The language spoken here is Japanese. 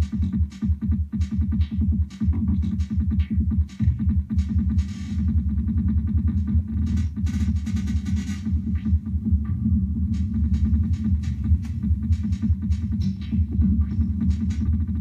フフフフ。